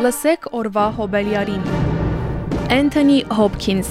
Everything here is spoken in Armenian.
Լսեք օրվա հոբելյարին։ Էնթոնի Հոփքինս